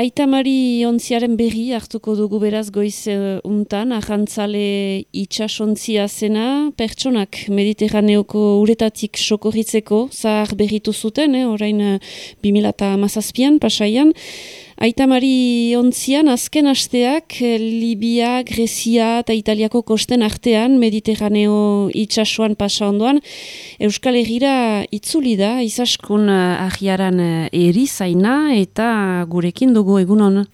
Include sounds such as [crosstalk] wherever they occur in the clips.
Aitamari ontziaren berri hartuko dugu beraz goiz uh, untan, ahantzale itxasontzia zena, pertsonak mediterraneoko uretatik sokorritzeko, zahar berritu zuten, eh, orain uh, 2000 pasaian. Aitamari ontzian, azken asteak, eh, Libia, Grezia eta Italiako kosten artean, Mediterraneo itxasuan pasa ondoan, Euskal Herriera itzuli da, izaskun eh, ahiaran eh, erizaina eta gurekin dugu egunon.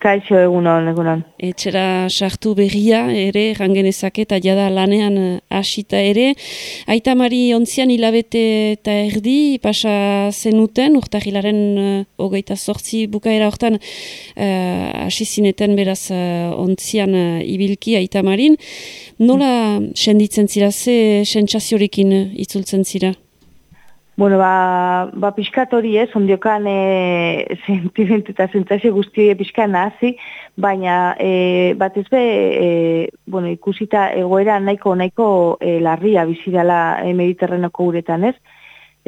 Kaixo egunon, egunon. Etxera sartu berria ere, rangenezak eta jada lanean eh, hasita ere. Aita mari ontzian hilabete eta erdi, pasa zenuten, urtahilaren uh, hogeita sortzi bukaera hortan uh, asizineten beraz uh, ontzian uh, ibilki aita marin. Nola senditzen zira, ze sentsaziorekin itzultzen zira? Bueno, ba, ba pixkat hori ez, ondiokan e, [laughs] sentimentu eta zentzazio guzti pixkan nazi, baina e, bat ez be, e, bueno, ikusita egoera nahiko nahiko e, larria bizidala e, mediterrenoko uretan ez.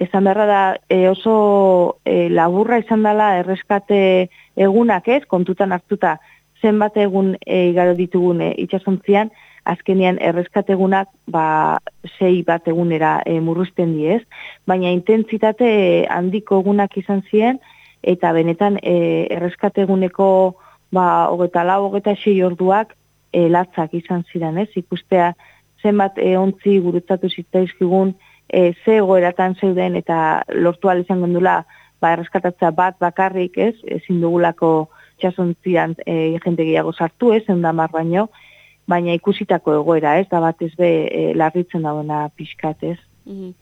Ezan beharra da e, oso e, laburra izan dela erreskate egunak ez, kontutan hartuta zenbat egun e, igaro ditugun e, itxasontzian, azkenean erreskategunak ba, sei bat egunera e, murruzten diez, baina intentzitate handiko egunak izan ziren, eta benetan e, erreskateguneko ba, hogeta lau, hogeta sei orduak e, latzak izan ziren, ez? ikustea zenbat e, ontzi gurutzatu zitzaizkigun, e, ze goeratan zeuden eta lortu izan gondula ba, erreskatatza bat bakarrik, ez? ezin dugulako txasontzian e, jente gehiago sartu, ez? Endamar baino, baina ikusitako egoera, ez, da bat ez be e, larritzen dagoena pixkat, ez. Mhm.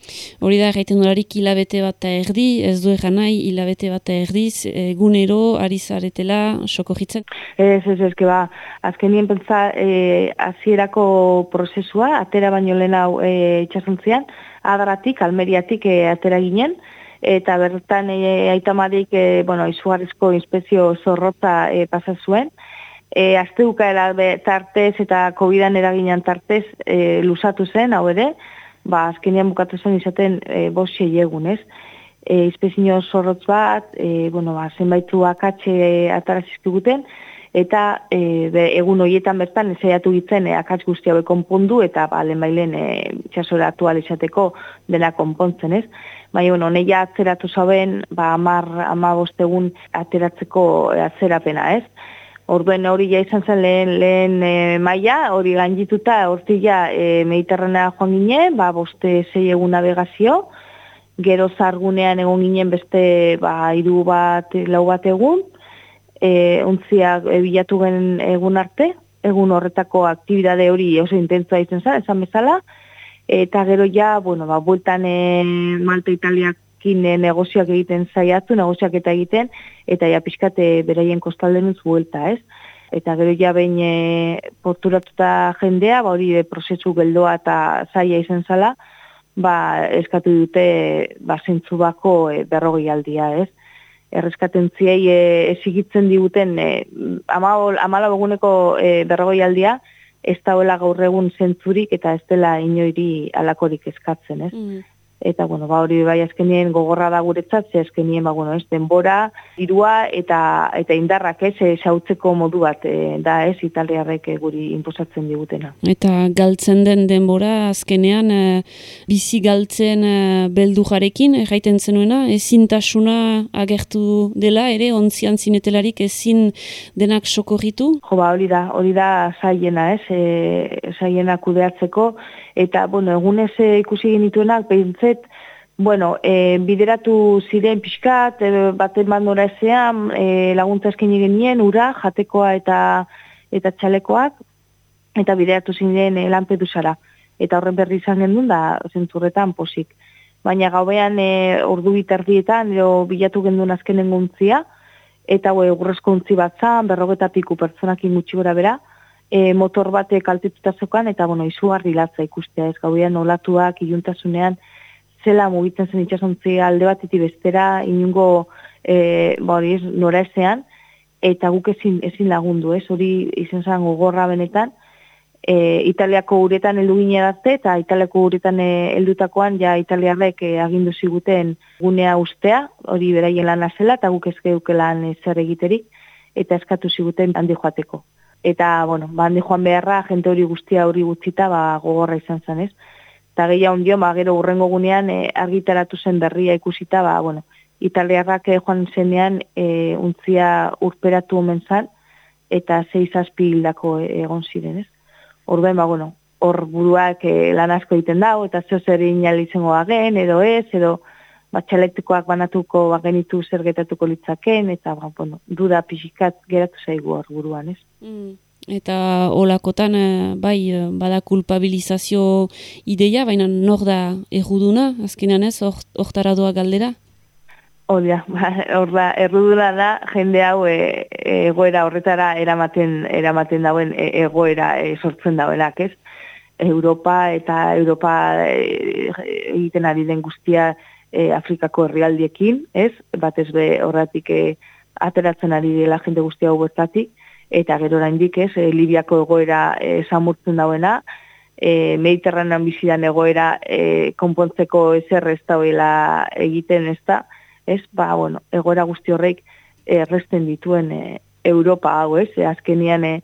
Hori da, gaiten dolarik hilabete bat erdi, ez du egan nahi, hilabete bat erdiz, egunero, ari zaretela, soko jitzen? Ez, ez, ez, ba, azken nien pentsa, e, azierako prozesua, atera baino lehen hau e, itxasuntzian, adaratik, almeriatik e, atera ginen, eta bertan e, aitamarik, e, bueno, izugarrizko inspezio zorrota e, pasazuen, e, azte tartez eta COVID-an eraginan tartez e, lusatu zen, hau ere, ba, azkenean bukatu zen izaten e, bosi egun, ez? E, izpezino zorrotz bat, e, bueno, ba, zenbaitu akatxe e, atarazizkiguten, eta e, egun horietan bertan ezaiatu gitzen e, akatz guztia konpondu eta ba, lehen bailen e, txasora izateko dena konpontzen, ez? Baina, bueno, neia atzeratu zauen, ba, amar, amabostegun ateratzeko atzerapena, ez? Orduen hori ja izan zen lehen, lehen e, maia, hori gaindituta, hortila e, mediterranea joan ginen, ba, boste zei egun navegazio, gero zargunean egon ginen beste ba, iru bat, lau bat egun, e, ontziak bilatu gen egun arte, egun horretako aktibidade hori oso intentzua izan zen, esan bezala, eta gero ja, bueno, ba, bueltan e, Malta Italiak kine negozioak egiten zaiatu, negoziak eta egiten, eta ja pixkate beraien kostalden zuelta, ez? Eta gero ja behin e, porturatuta jendea, ba hori de prozesu geldoa eta zaia izan zala, ba eskatu dute ba zentzu bako e, berrogei aldia, ez? Erreskaten ziei e, esigitzen diguten e, amala beguneko e, berrogei aldia, ez dauela gaur egun zentzurik eta ez dela inoiri alakorik eskatzen, ez? Mm eta bueno, ba hori bai azkenien gogorra da guretzat, ze azkenien ba bueno, ez denbora, dirua eta eta indarrak ez sautzeko modu bat e, da, ez italiarrek e, guri inposatzen digutena. Eta galtzen den denbora azkenean e, bizi galtzen e, beldujarekin erraiten zenuena, ezintasuna agertu dela ere ontzian zinetelarik ezin denak sokorritu? Jo ba, hori da, hori da saiena, ez? E, saiena kudeatzeko eta bueno, egunez e, ikusi genituenak pentsa bueno, e, bideratu ziren pixkat, e, baten bandora ezean, e, laguntza eskin genien, ura, jatekoa eta eta txalekoak, eta bideratu ziren e, lanpedusara. Eta horren berri izan gendun da, zentzurretan posik. Baina gauean e, ordu bitardietan, ero bilatu gendun azkenen guntzia, eta e, gurrezko untzi bat zan, berrogeta piku pertsonakin gutxi gora bera, e, motor batek altituta zokan, eta bueno, izugarri latza ikustea, ez gauean olatuak, iluntasunean, zela mugitzen zen itxasontzi alde bat iti bestera, inungo e, ba hori nora ezean, eta guk ezin, ezin lagundu, ez hori izan zen gogorra benetan, e, Italiako uretan heldu dazte, eta Italiako uretan e, heldutakoan ja Italiarrek e, agindu ziguten gunea ustea, hori beraien lan azela, eta guk ezkeuke lan zer egiterik, eta eskatu ziguten handi joateko. Eta, bueno, ba, handi joan beharra, jente hori guztia hori guztita, ba, gogorra izan zen, ez? Eta gehiago ondio, ba, gero urrengo gunean e, argitaratu zen berria ikusita, ba, bueno, Italiarrak e, joan zenean e, untzia urperatu omen zan, eta zeizazpi hildako egon ziren, ez? Orduan, ba, bueno, hor buruak e, lan asko egiten dago, eta zeo zer inalizengo agen, edo ez, edo batxalektikoak banatuko bagenitu zer getatuko litzaken, eta ba, bueno, duda pixikat geratu zaigu hor buruan, ez? Mm. Eta olakotan, eh, bai, eh, bada kulpabilizazio ideia, baina nor da erruduna, azkenan ez, hortara doa galdera? Odia, hor da, erruduna da, jende hau e, egoera horretara eramaten, eramaten dauen e, egoera e, sortzen dauenak, ez? Europa eta Europa egiten ari den guztia e, Afrikako herrialdiekin, ez? Batez be horretik e, ateratzen ari dela jende guztia hau bertatik, eta gero oraindik ez, e, Libiako egoera e, samurtzen dauena, e, Mediterranean bizidan egoera e, konpontzeko ezer ez dauela egiten ez da, ez, ba, bueno, egoera guzti horreik erresten dituen e, Europa hau, ez, e, azkenian e,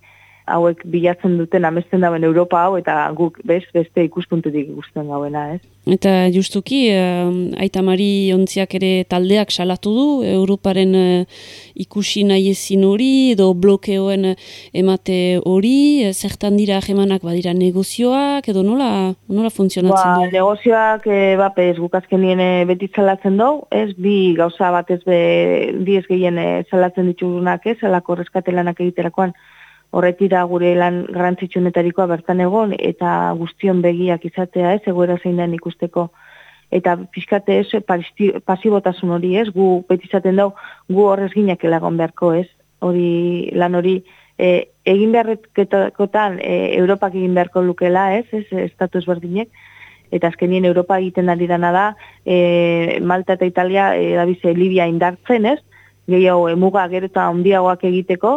hauek bilatzen duten amesten dauen Europa hau eta guk bez, beste ikuspuntutik ikusten gauena, ez? Eta justuki, uh, aitamari ontziak ere taldeak salatu du, Europaren uh, ikusi nahi ezin hori, edo blokeoen emate hori, zertan dira jemanak badira negozioak, edo nola, nola funtzionatzen ba, du? Negozioak, e, bapez, guk azkenien beti zalatzen dugu, ez, bi gauza batez be, bi ez gehien zalatzen ditugunak, ez, alako reskatelanak egiterakoan, horretira gure lan garrantzitsunetarikoa bertan egon eta guztion begiak izatea ez egoera zein den ikusteko. Eta pixkate ez pasibotasun hori ez gu beti izaten dau gu horrez ginak elagon beharko ez. Hori lan hori e, egin beharrekotan e, Europak egin beharko lukela ez ez estatus berdinek eta azkenien Europa egiten ari dana da e, Malta eta Italia e, dabize Libia indartzen ez. Gehiago emuga gero eta ondiagoak egiteko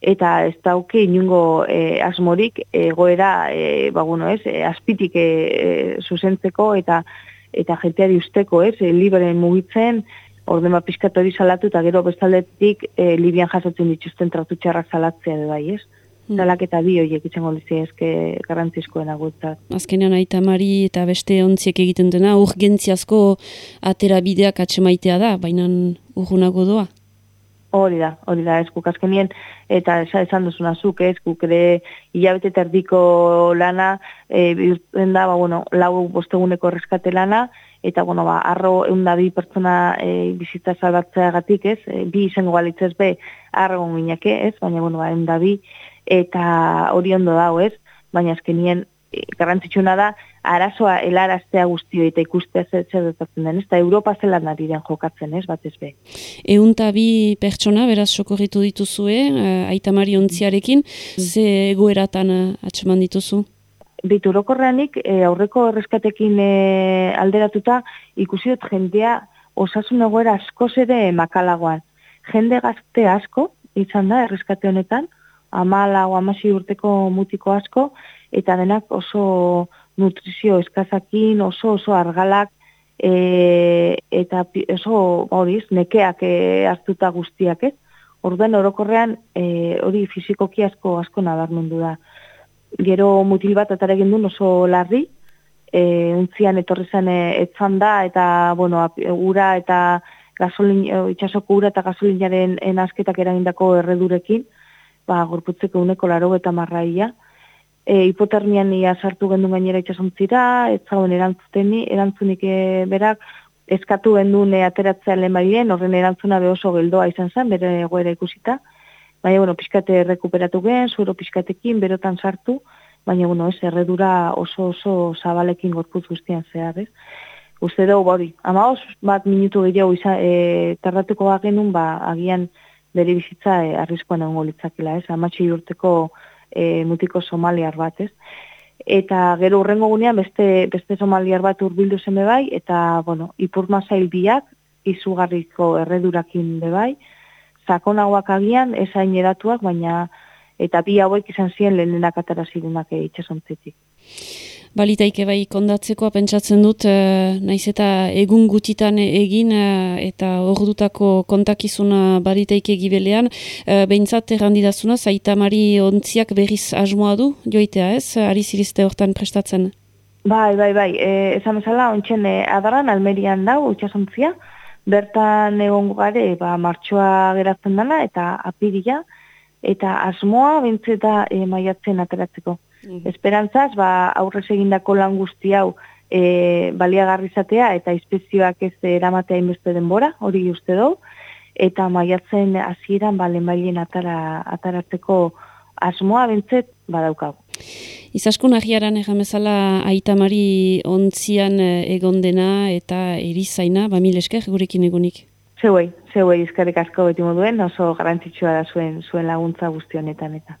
eta ez dauke inungo e, asmorik egoera e, ba bueno, ez, e, azpitik e, zuzentzeko eta eta jenteari usteko, ez, libre mugitzen, orden bat hori salatu eta gero bestaldetik e, Libian jasotzen dituzten tratutxarrak salatzea de bai, ez? Zalak eta bi horiek itzen gondizia ezke garrantzizkoen agutzat. Azkenean aita mari eta beste ontziek egiten dena, urgentziazko atera bideak atxemaitea da, baina urgunago doa? Hori da, hori da, ez azkenien, eta esan duzuna zuk, ez guk ere hilabete terdiko lana, e, da, ba, bueno, lau bosteguneko reskate lana, eta, bueno, ba, arro egun da bi pertsona e, bizitza salbatzea gatik, ez, e, bi izango galitzez be, arro gineke, ez, baina, bueno, ba, egun da bi, eta hori ondo dago, ez, baina azkenien garrantzitsuna da, arazoa helaraztea guztio eta ikustea zer zer den, ez da Europa zelan ari den jokatzen, ez, bat ez be. Egun bi pertsona, beraz, sokorritu dituzue, uh, aita mari ontziarekin, ze egoeratan uh, atxeman dituzu? Bitu, rokorreanik, eh, aurreko erreskatekin alderatuta, ikusi dut jendea osasun egoera asko zede makalagoan. Jende gazte asko, izan da, erreskate honetan, amala o amasi urteko mutiko asko, eta denak oso nutrizio eskazakin, oso oso argalak, e, eta oso horiz, nekeak e, hartuta guztiak, ez? Orduan orokorrean e, hori fizikoki asko asko nabarmendu da. Gero mutil bat atare duen oso larri, e, untzian etorri zen e, etzan da, eta, bueno, ura eta gasolin, e, itxasoko ura eta gasolinaren enazketak eragindako erredurekin, ba, gorputzeko uneko laro eta marraia, e, hipotermian ia sartu gendu gainera itxasontzira, ez zauen erantzuteni, erantzunik e, berak, eskatu gendun ateratzea lehen horren erantzuna oso geldoa izan zen, bere egoera ikusita, baina, bueno, pixkate rekuperatu gen, zuero pixkatekin, berotan sartu, baina, bueno, ez, erredura oso oso zabalekin gorputz guztian zehar, ez? Uste dugu, bori, ama bat minutu gehiago izan, e, tarratuko genuen, ba, agian bere bizitza e, arriskoan egon litzakela, ez? Amatxi urteko e, mutiko somaliar bat, ez? Eta gero urrengo gunean beste, beste somaliar bat urbildu zen bai, eta, bueno, ipurma zail biak, izugarriko erredurakin bai, sakonagoak agian, esain edatuak, baina eta bi hauek izan ziren lehenenak atara zirenak e, itxasontzitik. Balitaike bai kondatzeko pentsatzen dut, e, naiz eta egun gutitan egin e, eta ordutako kontakizuna balitaike gibelean, e, behintzat errandidazuna, zaita mari ontziak berriz asmoa du, joitea ez, ari zirizte hortan prestatzen? Bai, bai, bai, e, esan bezala, ontsen e, adaran, almerian dau, itxasontzia, bertan egon gare, ba, martxoa geratzen dana, eta apiria, eta asmoa bintzeta e, maiatzen ateratzeko. Mm Esperantzaz, ba, aurrez egindako lan guzti hau e, baliagarrizatea eta inspezioak ez eramatea inbeste denbora, hori uste dugu, eta maiatzen hasieran ba, lehenbailen atara, ataratzeko asmoa bintzet badaukagu. Izaskun ahiaran egan bezala aitamari ontzian eh, egon dena eta erizaina, ba mil esker gurekin egunik. Zeuei, zeuei izkarrik asko beti moduen, oso garantitxua da zuen, zuen laguntza guztionetan eta.